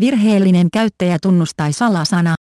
Virheellinen käyttäjätunnus tai salasana.